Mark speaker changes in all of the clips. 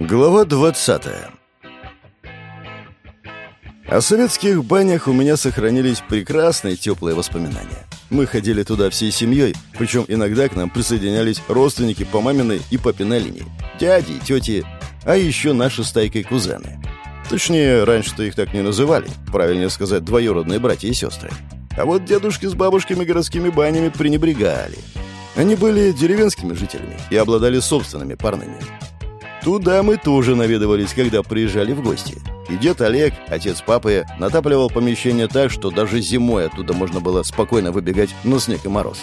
Speaker 1: Глава 20 О советских банях у меня сохранились прекрасные теплые воспоминания. Мы ходили туда всей семьей, причем иногда к нам присоединялись родственники по маминой и папиной линии, дяди, тети, а еще наши стайкой кузены. Точнее, раньше-то их так не называли, правильнее сказать, двоюродные братья и сестры. А вот дедушки с бабушками городскими банями пренебрегали. Они были деревенскими жителями и обладали собственными парными. Туда мы тоже наведывались, когда приезжали в гости. И дед Олег, отец папы, натапливал помещение так, что даже зимой оттуда можно было спокойно выбегать на снег и мороз.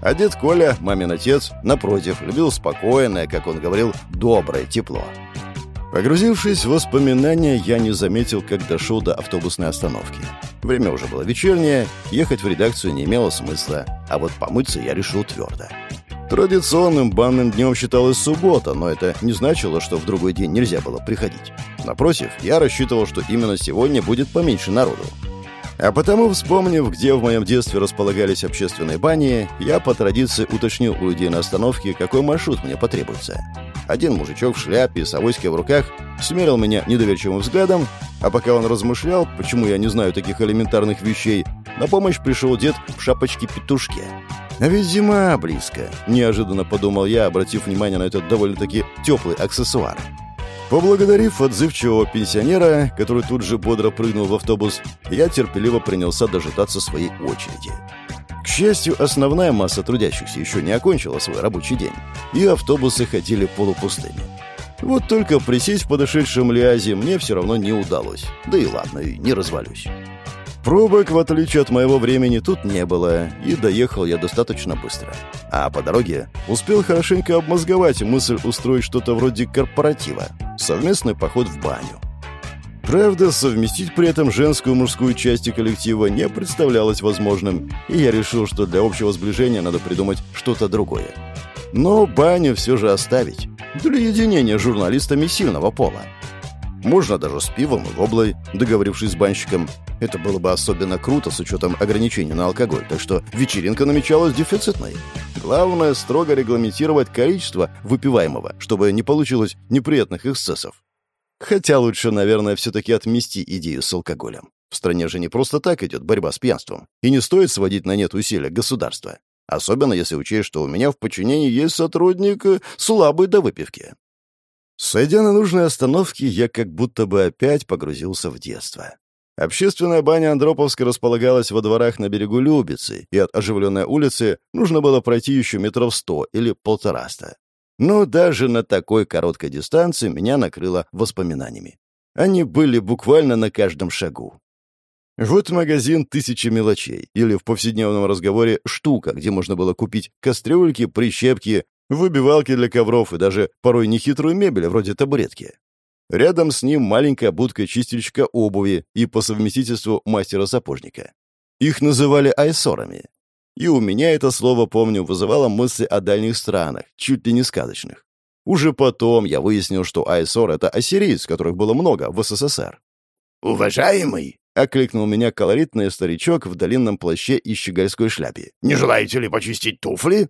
Speaker 1: А дед Коля, мамин отец, напротив, любил спокойное, как он говорил, доброе тепло. Погрузившись в воспоминания, я не заметил, как дошел до автобусной остановки. Время уже было вечернее, ехать в редакцию не имело смысла, а вот помыться я решил твердо. Традиционным банным днем считалась суббота, но это не значило, что в другой день нельзя было приходить. Напротив, я рассчитывал, что именно сегодня будет поменьше народу. А потому, вспомнив, где в моем детстве располагались общественные бани, я по традиции уточнил у людей на остановке, какой маршрут мне потребуется. Один мужичок в шляпе с авоськой в руках смерил меня недоверчивым взглядом, а пока он размышлял, почему я не знаю таких элементарных вещей, на помощь пришел дед в шапочке-петушке. А ведь зима близко, неожиданно подумал я, обратив внимание на этот довольно-таки теплый аксессуар. Поблагодарив отзывчивого пенсионера, который тут же бодро прыгнул в автобус, я терпеливо принялся дожидаться своей очереди. К счастью, основная масса трудящихся еще не окончила свой рабочий день, и автобусы ходили полупустыми. Вот только присесть в подошедшем лязе мне все равно не удалось. Да и ладно, не развалюсь. Пробок, в отличие от моего времени, тут не было, и доехал я достаточно быстро. А по дороге успел хорошенько обмозговать мысль устроить что-то вроде корпоратива. Совместный поход в баню. Правда, совместить при этом женскую и мужскую части коллектива не представлялось возможным, и я решил, что для общего сближения надо придумать что-то другое. Но баню все же оставить. Для единения с журналистами сильного пола. Можно даже с пивом и воблой, договорившись с банщиком. Это было бы особенно круто с учетом ограничений на алкоголь, так что вечеринка намечалась дефицитной. Главное, строго регламентировать количество выпиваемого, чтобы не получилось неприятных эксцессов. Хотя лучше, наверное, все-таки отмести идею с алкоголем. В стране же не просто так идет борьба с пьянством. И не стоит сводить на нет усилия государства. Особенно если учесть, что у меня в подчинении есть сотрудник э, слабый до выпивки. Сойдя на нужной остановке, я как будто бы опять погрузился в детство. Общественная баня Андроповска располагалась во дворах на берегу Любицы, и от оживленной улицы нужно было пройти еще метров сто или полтораста. Но даже на такой короткой дистанции меня накрыло воспоминаниями. Они были буквально на каждом шагу. Вот магазин «Тысячи мелочей» или в повседневном разговоре «Штука», где можно было купить кастрюльки, прищепки, выбивалки для ковров и даже порой нехитрую мебель, вроде табуретки. Рядом с ним маленькая будка-чистильщика обуви и по совместительству мастера-сапожника. Их называли айсорами. И у меня это слово, помню, вызывало мысли о дальних странах, чуть ли не сказочных. Уже потом я выяснил, что айсор — это ассириец, которых было много в СССР.
Speaker 2: «Уважаемый!» — окликнул меня колоритный старичок в длинном плаще и щегольской шляпе. «Не желаете ли почистить туфли?»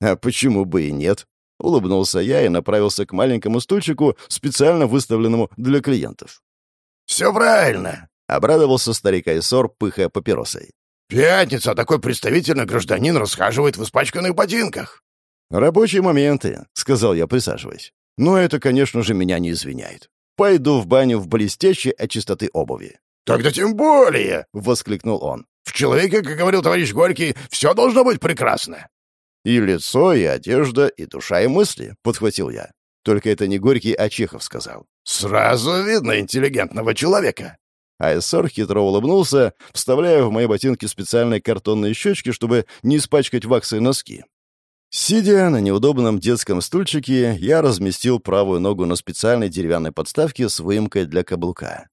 Speaker 1: «А почему бы и нет?» Улыбнулся я и направился к маленькому стульчику, специально выставленному для клиентов.
Speaker 2: «Все правильно!»
Speaker 1: — обрадовался старик Айсор, пыхая папиросой.
Speaker 2: «Пятница, а такой представительный гражданин расхаживает в испачканных ботинках!»
Speaker 1: «Рабочие моменты», — сказал я, присаживаясь. «Но это, конечно же, меня не извиняет. Пойду в баню в блестящей от чистоты обуви».
Speaker 2: «Тогда тем более!» — воскликнул он. «В человеке, как говорил товарищ Горький, все должно быть прекрасно!»
Speaker 1: «И лицо, и одежда, и душа, и мысли», — подхватил я. Только это не Горький, а Чехов сказал.
Speaker 2: «Сразу видно интеллигентного человека».
Speaker 1: Айсор хитро улыбнулся, вставляя в мои ботинки специальные картонные щечки, чтобы не испачкать ваксой носки. Сидя на неудобном детском стульчике, я разместил правую ногу на специальной деревянной подставке с выемкой для каблука.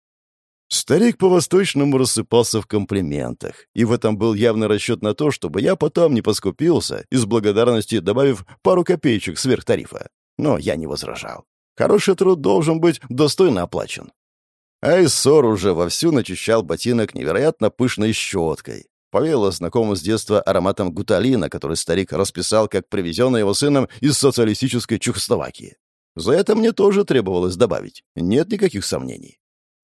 Speaker 1: Старик по-восточному рассыпался в комплиментах, и в этом был явный расчет на то, чтобы я потом не поскупился, из благодарности добавив пару копеечек сверх тарифа. Но я не возражал. Хороший труд должен быть достойно оплачен. Айсор уже вовсю начищал ботинок невероятно пышной щеткой. Повело знакомым с детства ароматом гуталина, который старик расписал как привезенный его сыном из социалистической Чехословакии. За это мне тоже требовалось добавить. Нет никаких сомнений.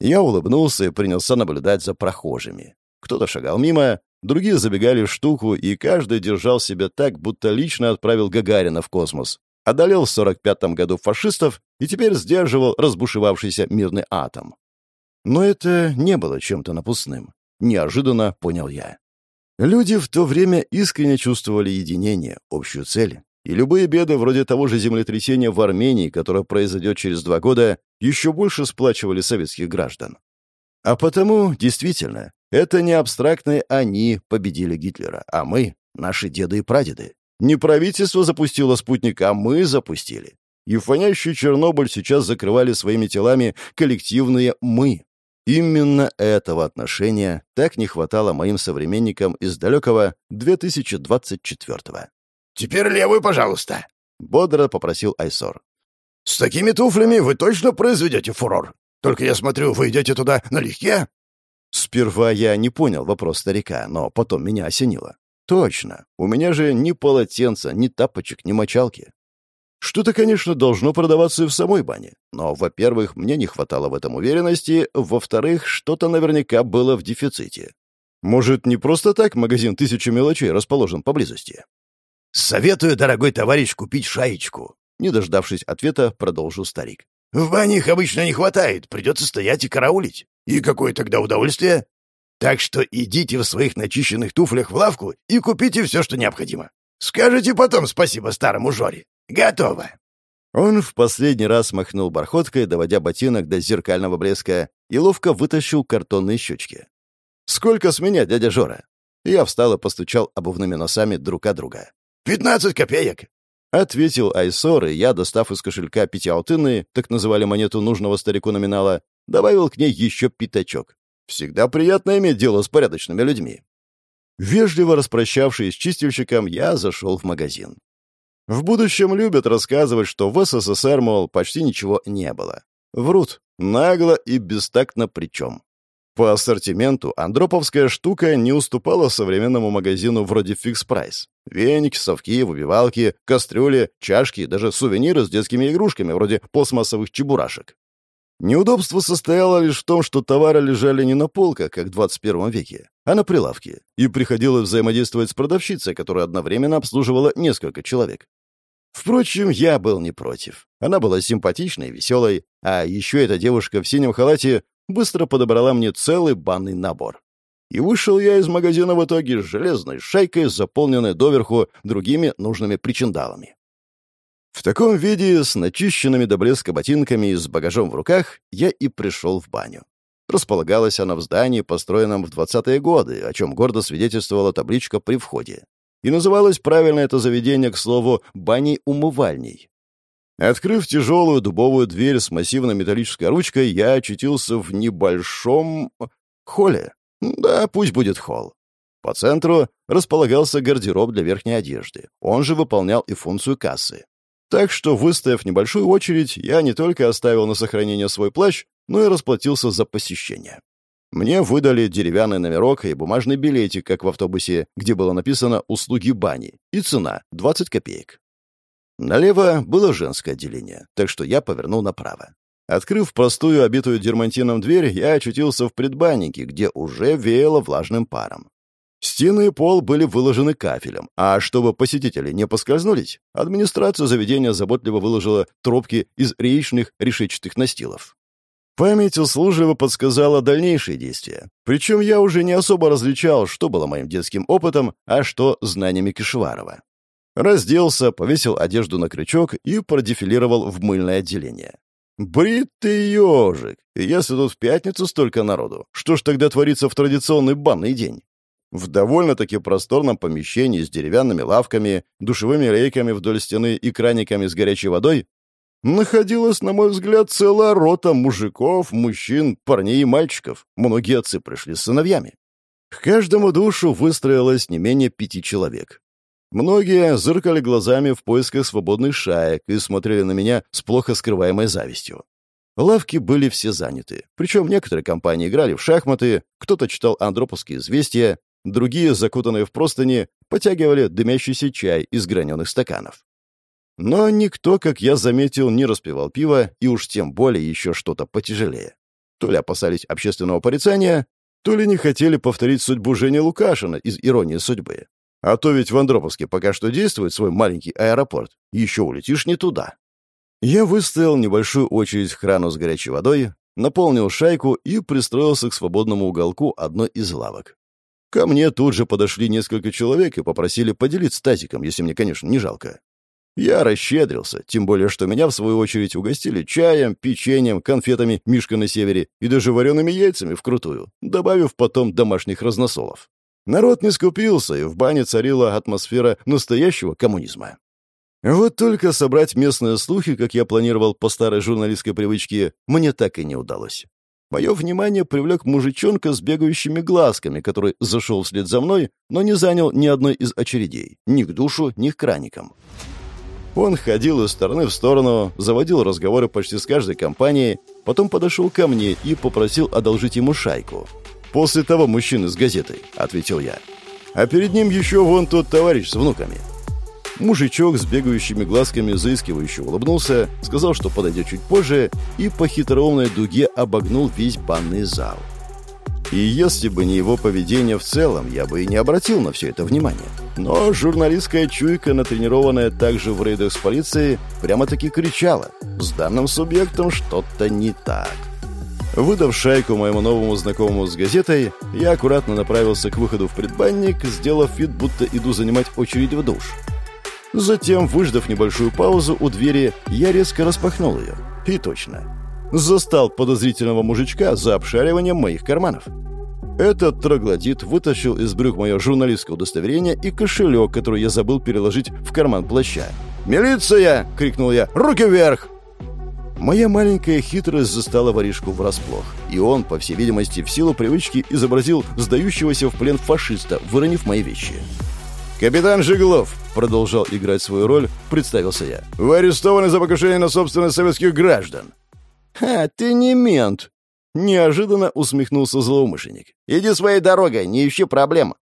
Speaker 1: Я улыбнулся и принялся наблюдать за прохожими. Кто-то шагал мимо, другие забегали в штуку, и каждый держал себя так, будто лично отправил Гагарина в космос. Одолел в 45-м году фашистов и теперь сдерживал разбушевавшийся мирный атом. Но это не было чем-то напускным. Неожиданно понял я. Люди в то время искренне чувствовали единение, общую цель. И любые беды, вроде того же землетрясения в Армении, которое произойдет через два года, еще больше сплачивали советских граждан. А потому, действительно, это не абстрактные «они» победили Гитлера, а мы — наши деды и прадеды. Не правительство запустило спутник, а мы запустили. И фонящий Чернобыль сейчас закрывали своими телами коллективные «мы». Именно этого отношения так не хватало моим современникам из далекого 2024-го.
Speaker 2: «Теперь левую, пожалуйста», —
Speaker 1: бодро попросил Айсор.
Speaker 2: «С такими туфлями вы точно произведете фурор? Только я смотрю, вы идете туда налегке?»
Speaker 1: Сперва я не понял вопрос старика, но потом меня осенило. «Точно. У меня же ни полотенца, ни тапочек, ни мочалки. Что-то, конечно, должно продаваться и в самой бане. Но, во-первых, мне не хватало в этом уверенности, во-вторых, что-то наверняка было в дефиците. Может, не просто так магазин «Тысяча мелочей» расположен поблизости?
Speaker 2: «Советую, дорогой товарищ, купить шаечку», — не дождавшись ответа, продолжил старик. «В бане их обычно не хватает, придется стоять и караулить. И какое тогда удовольствие? Так что идите в своих начищенных туфлях в лавку и купите все, что необходимо. Скажите потом спасибо старому Жоре. Готово!»
Speaker 1: Он в последний раз махнул бархоткой, доводя ботинок до зеркального блеска, и ловко вытащил картонные щечки. «Сколько с меня, дядя Жора?» Я встал и постучал обувными носами друг от друга.
Speaker 2: «Пятнадцать копеек!»
Speaker 1: Ответил Айсор, и я, достав из кошелька пятиалтынные, так называли монету нужного старику номинала, добавил к ней еще пятачок. Всегда приятно иметь дело с порядочными людьми. Вежливо распрощавшись с чистильщиком, я зашел в магазин. В будущем любят рассказывать, что в СССР, мол, почти ничего не было. Врут. Нагло и бестактно причем. По ассортименту андроповская штука не уступала современному магазину вроде Fix Price. Веники, совки, выбивалки, кастрюли, чашки, даже сувениры с детскими игрушками вроде пластмассовых чебурашек. Неудобство состояло лишь в том, что товары лежали не на полках, как в 21 веке, а на прилавке, и приходилось взаимодействовать с продавщицей, которая одновременно обслуживала несколько человек. Впрочем, я был не против. Она была симпатичной и веселой, а еще эта девушка в синем халате быстро подобрала мне целый банный набор. И вышел я из магазина в итоге с железной шайкой, заполненной доверху другими нужными причиндалами. В таком виде, с начищенными до блеска ботинками и с багажом в руках, я и пришел в баню. Располагалась она в здании, построенном в 20-е годы, о чем гордо свидетельствовала табличка при входе. И называлось правильно это заведение, к слову, баней-умывальней. Открыв тяжелую дубовую дверь с массивной металлической ручкой, я очутился в небольшом... холле. Да, пусть будет холл. По центру располагался гардероб для верхней одежды. Он же выполнял и функцию кассы. Так что, выстояв небольшую очередь, я не только оставил на сохранение свой плащ, но и расплатился за посещение. Мне выдали деревянный номерок и бумажный билетик, как в автобусе, где было написано «Услуги бани» и цена — 20 копеек. Налево было женское отделение, так что я повернул направо. Открыв простую, обитую дермантином дверь, я очутился в предбаннике, где уже веяло влажным паром. Стены и пол были выложены кафелем, а чтобы посетители не поскользнулись, администрация заведения заботливо выложила трубки из реечных решетчатых настилов. Память услужливо подсказала дальнейшие действия. Причем я уже не особо различал, что было моим детским опытом, а что знаниями Кишеварова. Разделся, повесил одежду на крючок и продефилировал в мыльное отделение. Бритый ежик! Если тут в пятницу столько народу, что ж тогда творится в традиционный банный день? В довольно-таки просторном помещении с деревянными лавками, душевыми рейками вдоль стены и краниками с горячей водой находилась, на мой взгляд, целая рота мужиков, мужчин, парней и мальчиков. Многие отцы пришли с сыновьями. К каждому душу выстроилось не менее пяти человек. Многие зыркали глазами в поисках свободных шаек и смотрели на меня с плохо скрываемой завистью. Лавки были все заняты. Причем некоторые компании играли в шахматы, кто-то читал андроповские известия, другие, закутанные в простыни, потягивали дымящийся чай из граненых стаканов. Но никто, как я заметил, не распивал пиво, и уж тем более еще что-то потяжелее. То ли опасались общественного порицания, то ли не хотели повторить судьбу Жени Лукашина из «Иронии судьбы». А то ведь в Андроповске пока что действует свой маленький аэропорт. Еще улетишь не туда. Я выстоял небольшую очередь в крану с горячей водой, наполнил шайку и пристроился к свободному уголку одной из лавок. Ко мне тут же подошли несколько человек и попросили поделиться тазиком, если мне, конечно, не жалко. Я расщедрился, тем более, что меня, в свою очередь, угостили чаем, печеньем, конфетами «Мишка на севере» и даже вареными яйцами вкрутую, добавив потом домашних разносолов. Народ не скупился, и в бане царила атмосфера настоящего коммунизма. Вот только собрать местные слухи, как я планировал по старой журналистской привычке, мне так и не удалось. Мое внимание привлек мужичонка с бегающими глазками, который зашел вслед за мной, но не занял ни одной из очередей, ни к душу, ни к краникам. Он ходил из стороны в сторону, заводил разговоры почти с каждой компанией, потом подошел ко мне и попросил одолжить ему шайку. «После того мужчины с газетой», — ответил я. «А перед ним еще вон тот товарищ с внуками». Мужичок с бегающими глазками заискивающе улыбнулся, сказал, что подойдет чуть позже, и по хитроумной дуге обогнул весь банный зал. И если бы не его поведение в целом, я бы и не обратил на все это внимание. Но журналистская чуйка, натренированная также в рейдах с полицией, прямо-таки кричала «С данным субъектом что-то не так». Выдав шайку моему новому знакомому с газетой, я аккуратно направился к выходу в предбанник, сделав вид, будто иду занимать очередь в душ. Затем, выждав небольшую паузу у двери, я резко распахнул ее. И точно. Застал подозрительного мужичка за обшариванием моих карманов. Этот троглодит вытащил из брюк мое журналистское удостоверение и кошелек, который я забыл переложить в карман плаща. «Милиция!» — крикнул я. «Руки вверх!» Моя маленькая хитрость застала воришку врасплох, и он, по всей видимости, в силу привычки изобразил сдающегося в плен фашиста, выронив мои вещи. «Капитан Жиглов!» — продолжал играть свою роль, представился я. «Вы арестованы за покушение на собственность советских граждан!» «Ха, ты не мент!» Неожиданно усмехнулся злоумышленник. «Иди своей дорогой, не ищи проблем!»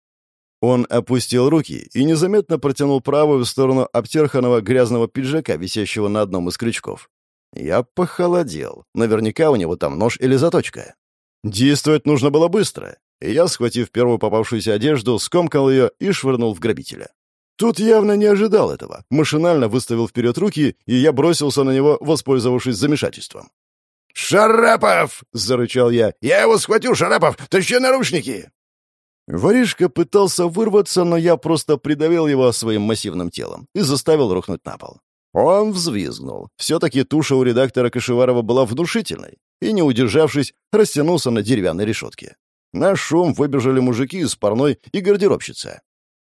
Speaker 1: Он опустил руки и незаметно протянул правую в сторону обтерханного грязного пиджака, висящего на одном из крючков. Я похолодел. Наверняка у него там нож или заточка. Действовать нужно было быстро и я, схватив первую попавшуюся одежду, скомкал ее и швырнул в грабителя. Тут явно не ожидал этого. Машинально выставил вперед руки, и я бросился на него, воспользовавшись замешательством. «Шарапов!» — зарычал я. «Я его схватил, Шарапов! Тащи наручники!» Воришка пытался вырваться, но я просто придавил его своим массивным телом и заставил рухнуть на пол. Он взвизгнул. Все-таки туша у редактора Кашеварова была внушительной, и, не удержавшись, растянулся на деревянной решетке. На шум выбежали мужики из парной и гардеробщица.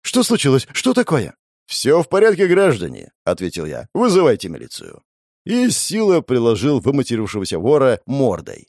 Speaker 1: «Что случилось? Что такое?» «Все в порядке, граждане», — ответил я. «Вызывайте милицию». И сила приложил выматерившегося вора мордой.